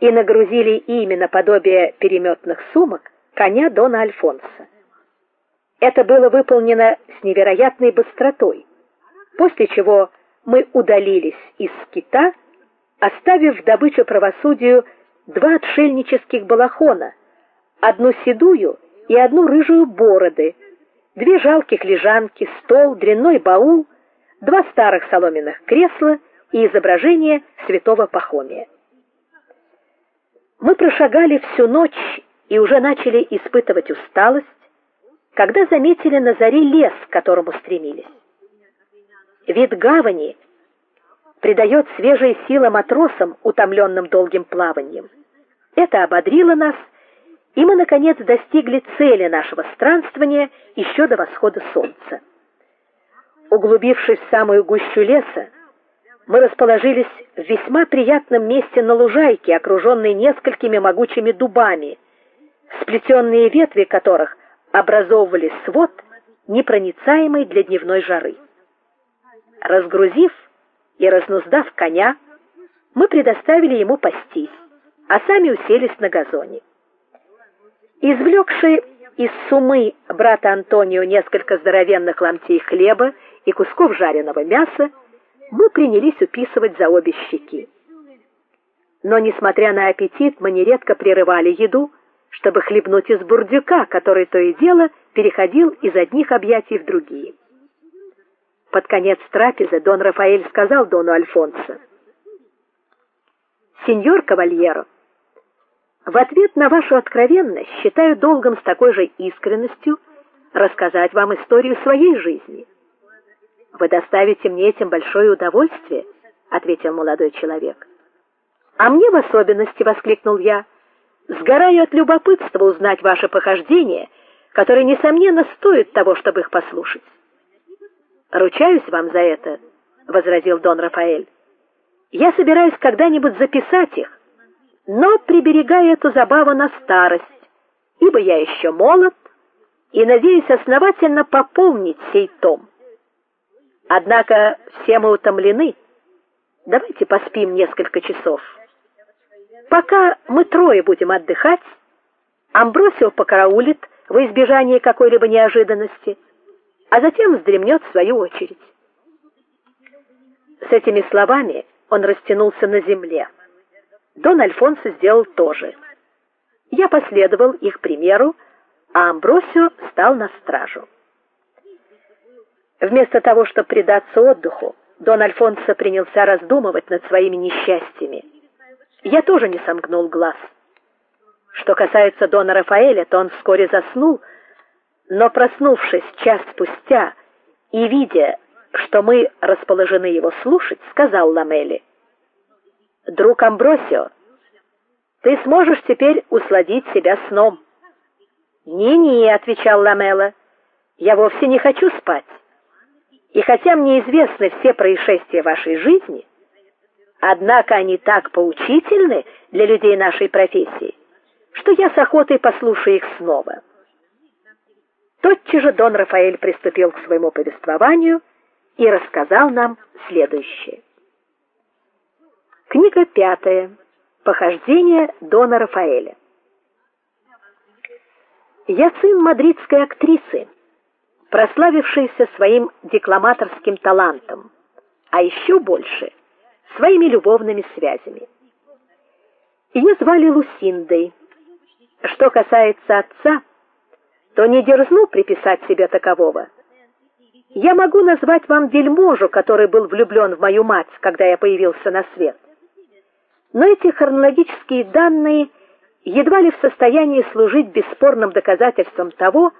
и нагрузили ими наподобие переметных сумок коня дона Альфонса. Это было выполнено с невероятной быстротой, после чего мы удалились из скита, оставив в добычу правосудию два отшельнических балахона, одну седую и одну рыжую бороды, две жалких лежанки, стол, дрянной баул, два старых соломенных кресла и изображение святого Пахомия. Мы прошагали всю ночь и уже начали испытывать усталость, когда заметили на заре лес, к которому стремились. Вид гавани придает свежие силы матросам, утомленным долгим плаванием. Это ободрило нас, и мы наконец достигли цели нашего странствования еще до восхода солнца. Углубившись в самую гущу леса, мы расположились в весьма приятном месте на лужайке, окруженной несколькими могучими дубами, сплетенные ветви которых образовывали свод, непроницаемый для дневной жары. Разгрузив и разнуздав коня, мы предоставили ему пастись, а сами уселись на газоне. Извлекши из сумы брата Антонио несколько здоровенных ломтей хлеба и кусков жареного мяса, мы принялись уписывать за обе щеки. Но несмотря на аппетит, мы нередко прерывали еду, чтобы хлебнуть из бурдюка, который то и дело переходил из одних объятий в другие. Под конец трапезы Дон Рафаэль сказал дону Альфонсо: "Сеньор Кавальеро, в ответ на вашу откровенность считаю долгом с такой же искренностью рассказать вам историю своей жизни. Вы доставите мне этим большое удовольствие, ответил молодой человек. А мне в особенности, воскликнул я, сгораю от любопытства узнать ваши похождения, которые несомненно стоят того, чтобы их послушать. Ручаюсь вам за это, возразил Дон Рафаэль. Я собираюсь когда-нибудь записать их, но приберегаю эту забаву на старость, ибо я еще молод и надеюсь основательно пополнить сей том. Однако все мы утомлены. Давайте поспим несколько часов. Пока мы трое будем отдыхать, Амбросио покараулит во избежание какой-либо неожиданности а затем вздремнет в свою очередь. С этими словами он растянулся на земле. Дон Альфонсо сделал то же. Я последовал их примеру, а Амбросио стал на стражу. Вместо того, чтобы предаться отдыху, Дон Альфонсо принялся раздумывать над своими несчастьями. Я тоже не сомкнул глаз. Что касается Дона Рафаэля, то он вскоре заснул, но проснувшись час спустя и видя, что мы расположены его слушать, сказал Ламели: "Друг Амбросио, ты сможешь теперь усладить себя сном". "Не-не", отвечал Ламела. "Я вовсе не хочу спать. И хотя мне известны все происшествия вашей жизни, однако они так поучительны для людей нашей профессии, что я с охотой послушаю их снова". Тотчас же Дон Рафаэль приступил к своему повествованию и рассказал нам следующее. Книга пятая. Похождения Дона Рафаэля. Я сын мадридской актрисы, прославившейся своим декламаторским талантом, а еще больше своими любовными связями. Ее звали Лусиндой. Что касается отца, то не дерзну приписать себе такового. Я могу назвать вам вельможу, который был влюблен в мою мать, когда я появился на свет. Но эти хронологические данные едва ли в состоянии служить бесспорным доказательством того,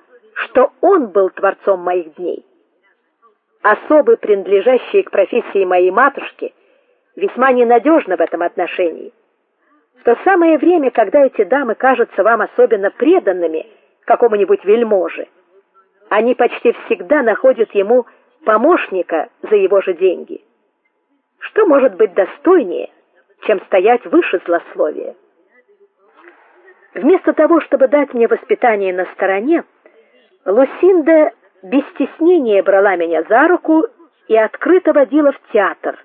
что он был творцом моих дней. Особы, принадлежащие к профессии моей матушки, весьма ненадежны в этом отношении. В то самое время, когда эти дамы кажутся вам особенно преданными, какому-нибудь вельможе. Они почти всегда находят ему помощника за его же деньги. Что может быть достойнее, чем стоять выше злословия? Вместо того, чтобы дать мне воспитание на стороне, Лусинда без стеснения брала меня за руку и открыто водила в театр